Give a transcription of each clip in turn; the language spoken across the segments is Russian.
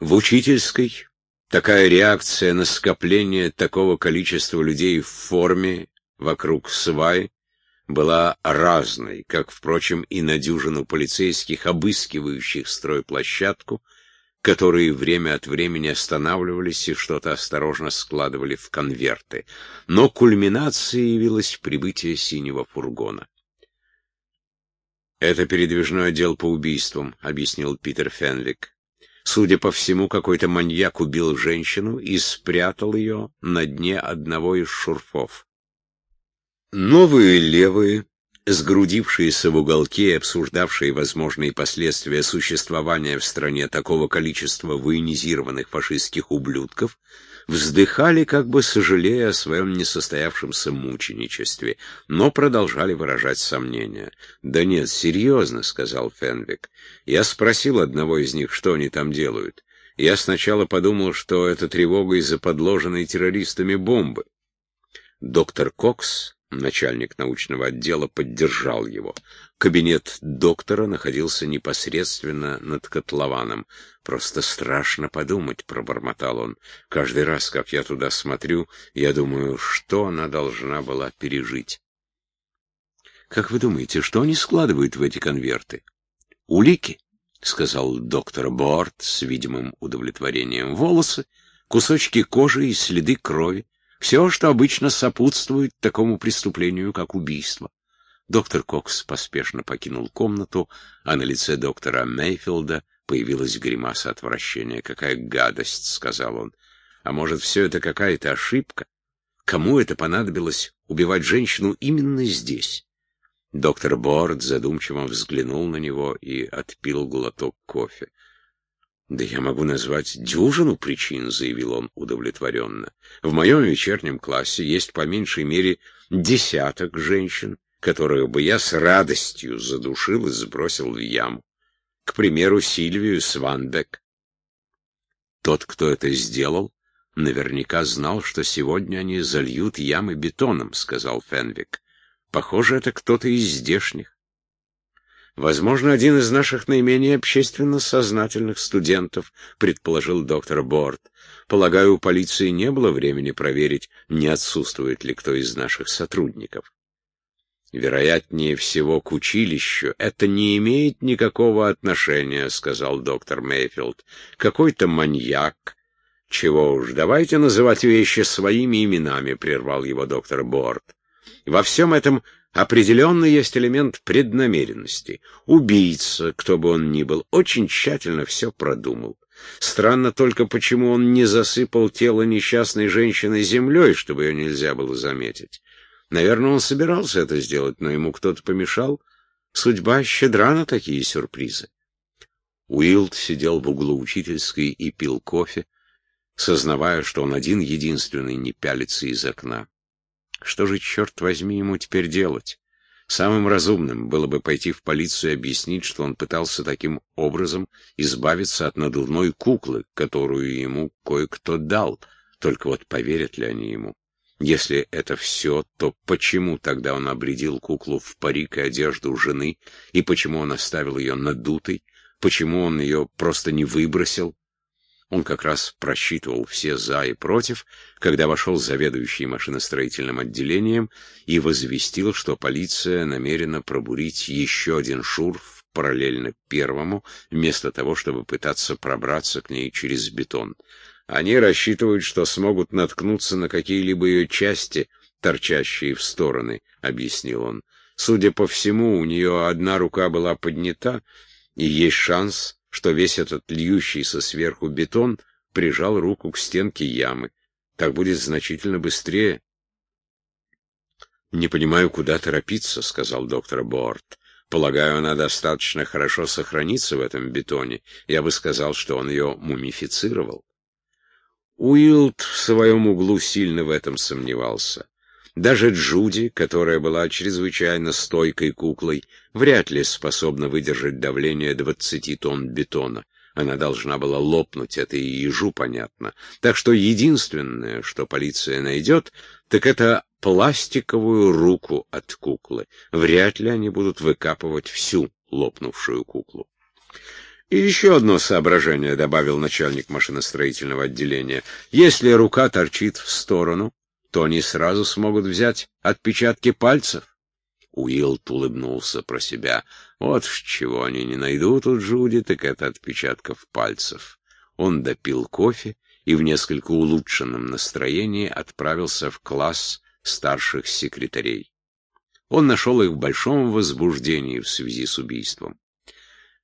В учительской такая реакция на скопление такого количества людей в форме вокруг свай была разной, как, впрочем, и на дюжину полицейских, обыскивающих стройплощадку, которые время от времени останавливались и что-то осторожно складывали в конверты. Но кульминацией явилось прибытие синего фургона. «Это передвижной отдел по убийствам», — объяснил Питер Фенвик. Судя по всему, какой-то маньяк убил женщину и спрятал ее на дне одного из шурфов. Новые левые, сгрудившиеся в уголке и обсуждавшие возможные последствия существования в стране такого количества военизированных фашистских ублюдков, вздыхали, как бы сожалея о своем несостоявшемся мученичестве, но продолжали выражать сомнения. «Да нет, серьезно», — сказал Фенвик. «Я спросил одного из них, что они там делают. Я сначала подумал, что это тревога из-за подложенной террористами бомбы. Доктор Кокс Начальник научного отдела поддержал его. Кабинет доктора находился непосредственно над котлованом. «Просто страшно подумать», — пробормотал он. «Каждый раз, как я туда смотрю, я думаю, что она должна была пережить». «Как вы думаете, что они складывают в эти конверты?» «Улики», — сказал доктор Борт с видимым удовлетворением. «Волосы, кусочки кожи и следы крови. Все, что обычно сопутствует такому преступлению, как убийство. Доктор Кокс поспешно покинул комнату, а на лице доктора Мейфилда появилась гримаса отвращения. «Какая гадость!» — сказал он. «А может, все это какая-то ошибка? Кому это понадобилось убивать женщину именно здесь?» Доктор Борд задумчиво взглянул на него и отпил глоток кофе. «Да я могу назвать дюжину причин», — заявил он удовлетворенно. «В моем вечернем классе есть по меньшей мере десяток женщин, которых бы я с радостью задушил и сбросил в яму. К примеру, Сильвию Сванбек. Тот, кто это сделал, наверняка знал, что сегодня они зальют ямы бетоном», — сказал Фенвик. «Похоже, это кто-то из здешних. Возможно, один из наших наименее общественно сознательных студентов, предположил доктор Борт. Полагаю, у полиции не было времени проверить, не отсутствует ли кто из наших сотрудников. Вероятнее всего, к училищу это не имеет никакого отношения, сказал доктор Мейфилд. Какой-то маньяк. Чего уж, давайте называть вещи своими именами, прервал его доктор Борт. Во всем этом Определенно есть элемент преднамеренности. Убийца, кто бы он ни был, очень тщательно все продумал. Странно только, почему он не засыпал тело несчастной женщины землей, чтобы ее нельзя было заметить. Наверное, он собирался это сделать, но ему кто-то помешал. Судьба щедра на такие сюрпризы. Уилд сидел в углу учительской и пил кофе, сознавая, что он один единственный не пялится из окна. Что же, черт возьми, ему теперь делать? Самым разумным было бы пойти в полицию и объяснить, что он пытался таким образом избавиться от надувной куклы, которую ему кое-кто дал. Только вот поверят ли они ему? Если это все, то почему тогда он обредил куклу в парик и одежду жены, и почему он оставил ее надутой, почему он ее просто не выбросил? Он как раз просчитывал все «за» и «против», когда вошел заведующий машиностроительным отделением и возвестил, что полиция намерена пробурить еще один шурф параллельно первому, вместо того, чтобы пытаться пробраться к ней через бетон. Они рассчитывают, что смогут наткнуться на какие-либо ее части, торчащие в стороны, — объяснил он. Судя по всему, у нее одна рука была поднята, и есть шанс что весь этот льющийся сверху бетон прижал руку к стенке ямы. Так будет значительно быстрее. «Не понимаю, куда торопиться», — сказал доктор Борт. «Полагаю, она достаточно хорошо сохранится в этом бетоне. Я бы сказал, что он ее мумифицировал». Уилд в своем углу сильно в этом сомневался. Даже Джуди, которая была чрезвычайно стойкой куклой, вряд ли способна выдержать давление двадцати тонн бетона. Она должна была лопнуть, это и ежу понятно. Так что единственное, что полиция найдет, так это пластиковую руку от куклы. Вряд ли они будут выкапывать всю лопнувшую куклу. И еще одно соображение, добавил начальник машиностроительного отделения. Если рука торчит в сторону, то они сразу смогут взять отпечатки пальцев. Уилт улыбнулся про себя. Вот в чего они не найдут у Джуди, так это отпечатков пальцев. Он допил кофе и в несколько улучшенном настроении отправился в класс старших секретарей. Он нашел их в большом возбуждении в связи с убийством.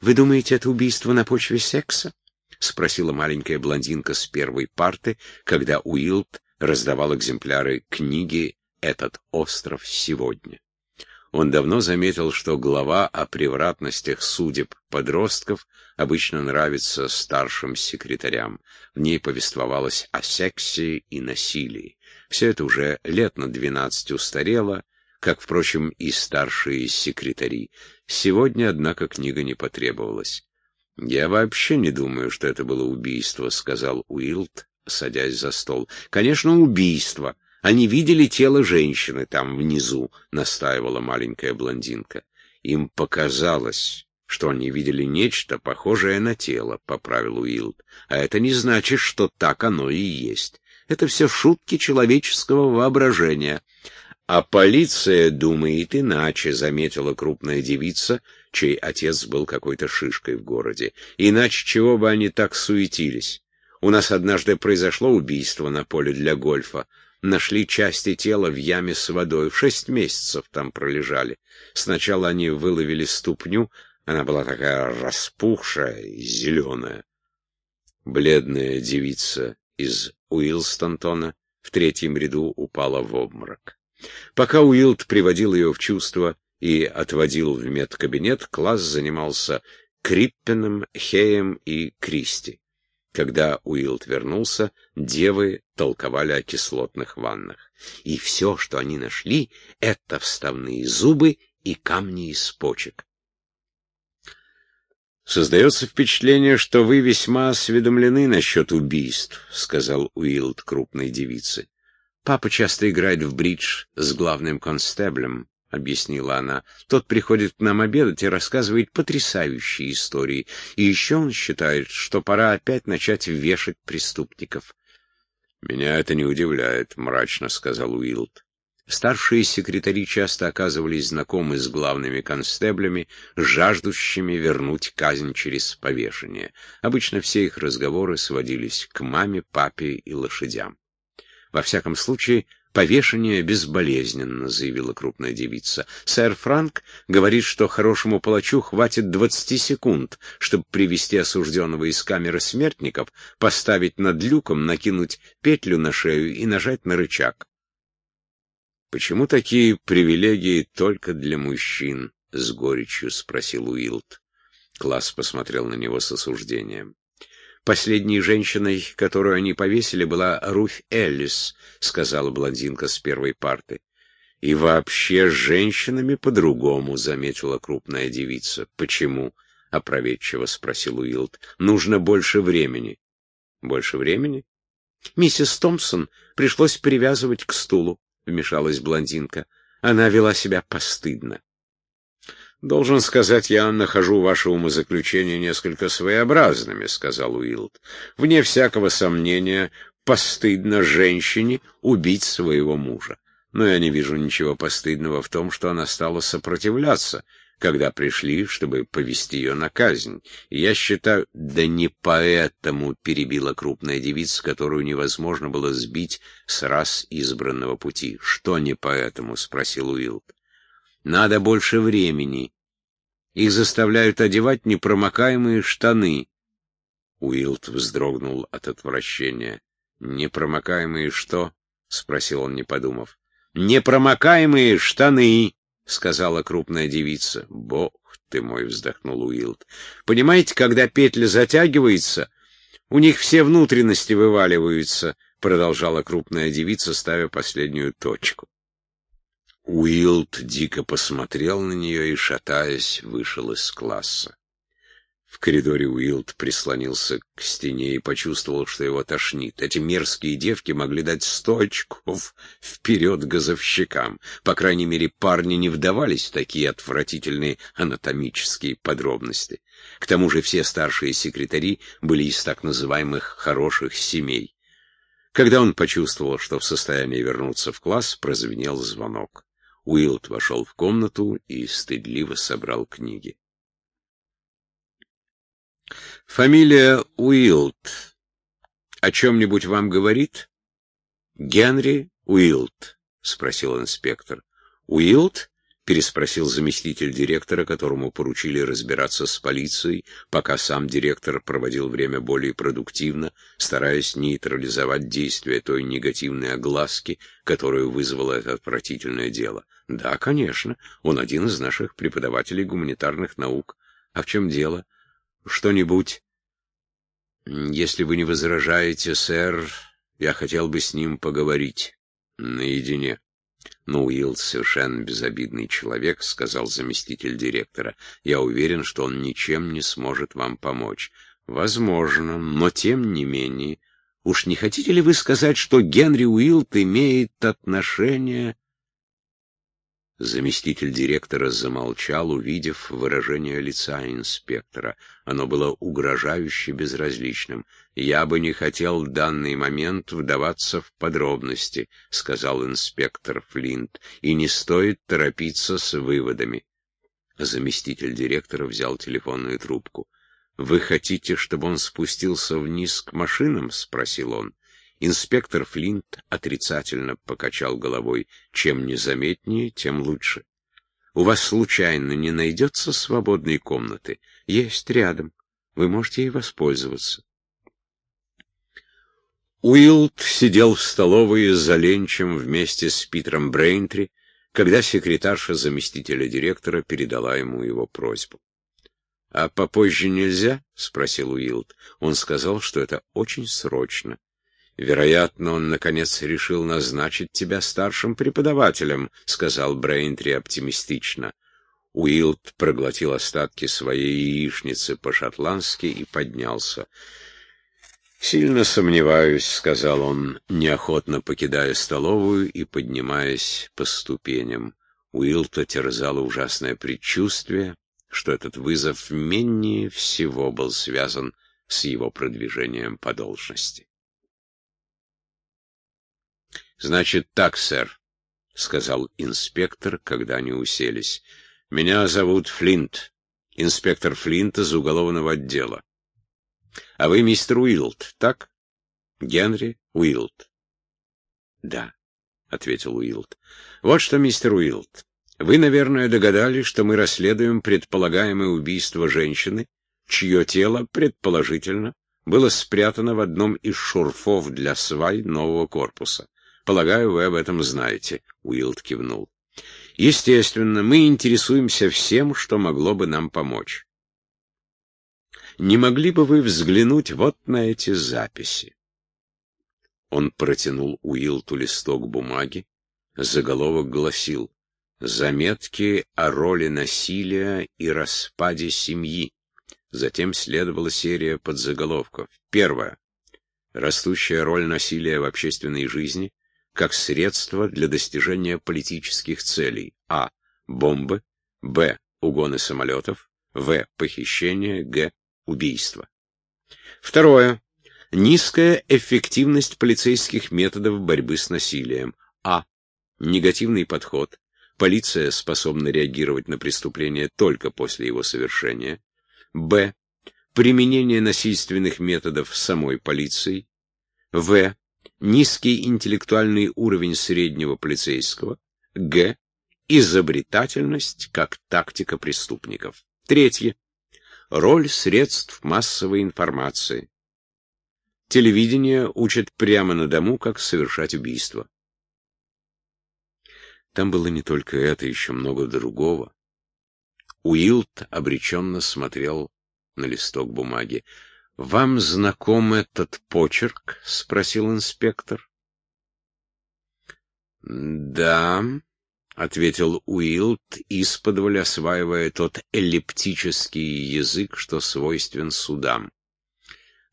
«Вы думаете, это убийство на почве секса?» — спросила маленькая блондинка с первой парты, когда Уилд раздавал экземпляры книги «Этот остров сегодня». Он давно заметил, что глава о превратностях судеб подростков обычно нравится старшим секретарям. В ней повествовалось о сексе и насилии. Все это уже лет на двенадцать устарело, как, впрочем, и старшие секретари. Сегодня, однако, книга не потребовалась. «Я вообще не думаю, что это было убийство», — сказал Уилд, садясь за стол. «Конечно, убийство. Они видели тело женщины там внизу», — настаивала маленькая блондинка. «Им показалось, что они видели нечто похожее на тело», — поправил Уилд. «А это не значит, что так оно и есть. Это все шутки человеческого воображения». «А полиция думает иначе», — заметила крупная девица, чей отец был какой-то шишкой в городе. «Иначе чего бы они так суетились? У нас однажды произошло убийство на поле для гольфа. Нашли части тела в яме с водой. Шесть месяцев там пролежали. Сначала они выловили ступню, она была такая распухшая и зеленая. Бледная девица из Уилстонтона в третьем ряду упала в обморок. Пока Уилд приводил ее в чувство и отводил в медкабинет, класс занимался Криппеном, Хеем и Кристи. Когда Уилд вернулся, девы толковали о кислотных ваннах. И все, что они нашли, — это вставные зубы и камни из почек. «Создается впечатление, что вы весьма осведомлены насчет убийств», — сказал Уилд крупной девице. «Папа часто играет в бридж с главным констеблем», — объяснила она. «Тот приходит к нам обедать и рассказывает потрясающие истории. И еще он считает, что пора опять начать вешать преступников». «Меня это не удивляет», — мрачно сказал Уилд. Старшие секретари часто оказывались знакомы с главными констеблями, жаждущими вернуть казнь через повешение. Обычно все их разговоры сводились к маме, папе и лошадям. Во всяком случае, повешение безболезненно, заявила крупная девица. Сэр Франк говорит, что хорошему палачу хватит двадцати секунд, чтобы привести осужденного из камеры смертников, поставить над люком, накинуть петлю на шею и нажать на рычаг. «Почему такие привилегии только для мужчин?» — с горечью спросил Уилд. Класс посмотрел на него с осуждением. Последней женщиной, которую они повесили, была Руфь Эллис, сказала блондинка с первой парты. И вообще с женщинами по-другому, заметила крупная девица. Почему? опроветчиво спросил Уилд. Нужно больше времени. Больше времени? Миссис Томпсон пришлось привязывать к стулу, вмешалась блондинка. Она вела себя постыдно. «Должен сказать, я нахожу ваши умозаключения несколько своеобразными», — сказал Уилд. «Вне всякого сомнения, постыдно женщине убить своего мужа. Но я не вижу ничего постыдного в том, что она стала сопротивляться, когда пришли, чтобы повести ее на казнь. Я считаю, да не поэтому перебила крупная девица, которую невозможно было сбить с раз избранного пути. Что не поэтому? — спросил Уилд. Надо больше времени. Их заставляют одевать непромокаемые штаны. Уилд вздрогнул от отвращения. «Непромокаемые что?» — спросил он, не подумав. «Непромокаемые штаны!» — сказала крупная девица. «Бог ты мой!» — вздохнул Уилд. «Понимаете, когда петля затягивается, у них все внутренности вываливаются», — продолжала крупная девица, ставя последнюю точку. Уилд дико посмотрел на нее и, шатаясь, вышел из класса. В коридоре Уилд прислонился к стене и почувствовал, что его тошнит. Эти мерзкие девки могли дать сто очков вперед газовщикам. По крайней мере, парни не вдавались в такие отвратительные анатомические подробности. К тому же все старшие секретари были из так называемых «хороших семей». Когда он почувствовал, что в состоянии вернуться в класс, прозвенел звонок. Уилд вошел в комнату и стыдливо собрал книги. Фамилия Уилд о чем-нибудь вам говорит? Генри Уилд, спросил инспектор. Уилд? переспросил заместитель директора, которому поручили разбираться с полицией, пока сам директор проводил время более продуктивно, стараясь нейтрализовать действие той негативной огласки, которую вызвало это отвратительное дело. Да, конечно, он один из наших преподавателей гуманитарных наук. А в чем дело? Что-нибудь? Если вы не возражаете, сэр, я хотел бы с ним поговорить. Наедине. «Ну, Уилл совершенно безобидный человек», — сказал заместитель директора. «Я уверен, что он ничем не сможет вам помочь». «Возможно, но тем не менее. Уж не хотите ли вы сказать, что Генри Уилт имеет отношение...» Заместитель директора замолчал, увидев выражение лица инспектора. Оно было угрожающе безразличным. «Я бы не хотел в данный момент вдаваться в подробности», — сказал инспектор Флинт, — «и не стоит торопиться с выводами». Заместитель директора взял телефонную трубку. «Вы хотите, чтобы он спустился вниз к машинам?» — спросил он. Инспектор Флинт отрицательно покачал головой. Чем незаметнее, тем лучше. У вас случайно не найдется свободной комнаты? Есть рядом. Вы можете ей воспользоваться. Уилд сидел в столовой за ленчем вместе с Питером Брейнтри, когда секретарша заместителя директора передала ему его просьбу. — А попозже нельзя? — спросил Уилд. Он сказал, что это очень срочно. «Вероятно, он, наконец, решил назначить тебя старшим преподавателем», — сказал Брейнтри оптимистично. Уилд проглотил остатки своей яичницы по-шотландски и поднялся. «Сильно сомневаюсь», — сказал он, неохотно покидая столовую и поднимаясь по ступеням. Уилта терзало ужасное предчувствие, что этот вызов менее всего был связан с его продвижением по должности. Значит так, сэр, — сказал инспектор, когда они уселись. Меня зовут Флинт, инспектор Флинт из уголовного отдела. А вы мистер Уилд, так? Генри Уилд. Да, — ответил Уилд. Вот что, мистер Уилд, вы, наверное, догадались, что мы расследуем предполагаемое убийство женщины, чье тело, предположительно, было спрятано в одном из шурфов для свай нового корпуса. Полагаю, вы об этом знаете. Уилд кивнул. Естественно, мы интересуемся всем, что могло бы нам помочь. Не могли бы вы взглянуть вот на эти записи? Он протянул Уилту листок бумаги. Заголовок гласил «Заметки о роли насилия и распаде семьи». Затем следовала серия подзаголовков. Первое. Растущая роль насилия в общественной жизни как средство для достижения политических целей. А. Бомбы. Б. Угоны самолетов. В. Похищение. Г. Убийство. Второе. Низкая эффективность полицейских методов борьбы с насилием. А. Негативный подход. Полиция способна реагировать на преступление только после его совершения. Б. Применение насильственных методов самой полицией. В низкий интеллектуальный уровень среднего полицейского, г. изобретательность как тактика преступников. Третье. Роль средств массовой информации. Телевидение учит прямо на дому, как совершать убийство. Там было не только это, еще много другого. Уилд обреченно смотрел на листок бумаги. «Вам знаком этот почерк?» — спросил инспектор. «Да, ответил Уилд, исподволь осваивая тот эллиптический язык, что свойствен судам.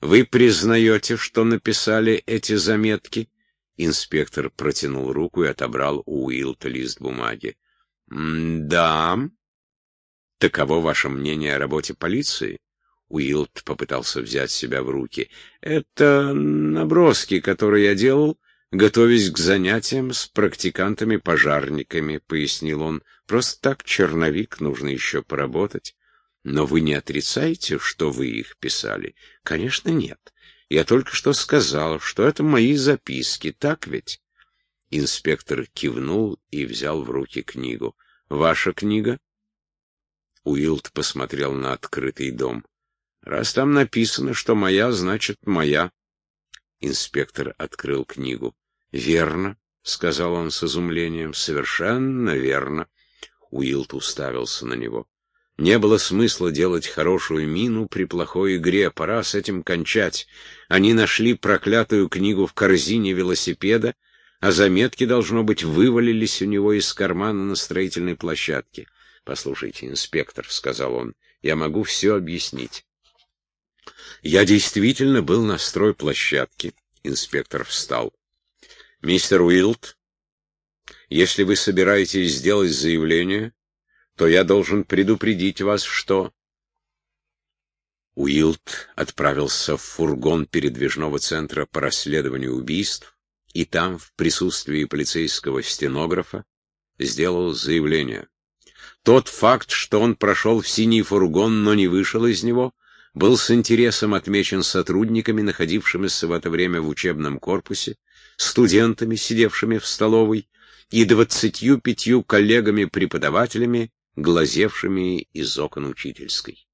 «Вы признаете, что написали эти заметки?» Инспектор протянул руку и отобрал у Уилта лист бумаги. «Да. Таково ваше мнение о работе полиции?» Уилд попытался взять себя в руки. «Это наброски, которые я делал, готовясь к занятиям с практикантами-пожарниками», — пояснил он. «Просто так, черновик, нужно еще поработать». «Но вы не отрицаете, что вы их писали?» «Конечно, нет. Я только что сказал, что это мои записки, так ведь?» Инспектор кивнул и взял в руки книгу. «Ваша книга?» Уилд посмотрел на открытый дом. Раз там написано, что моя, значит моя. Инспектор открыл книгу. Верно, сказал он с изумлением. Совершенно верно. Уилт уставился на него. Не было смысла делать хорошую мину при плохой игре, пора с этим кончать. Они нашли проклятую книгу в корзине велосипеда, а заметки, должно быть, вывалились у него из кармана на строительной площадке. «Послушайте, инспектор», — сказал он, — «я могу все объяснить. Я действительно был на стройплощадке. Инспектор встал. Мистер Уилд, если вы собираетесь сделать заявление, то я должен предупредить вас, что... Уилд отправился в фургон передвижного центра по расследованию убийств и там, в присутствии полицейского стенографа, сделал заявление. Тот факт, что он прошел в синий фургон, но не вышел из него, был с интересом отмечен сотрудниками, находившимися в это время в учебном корпусе, студентами, сидевшими в столовой, и двадцатью пятью коллегами-преподавателями, глазевшими из окон учительской.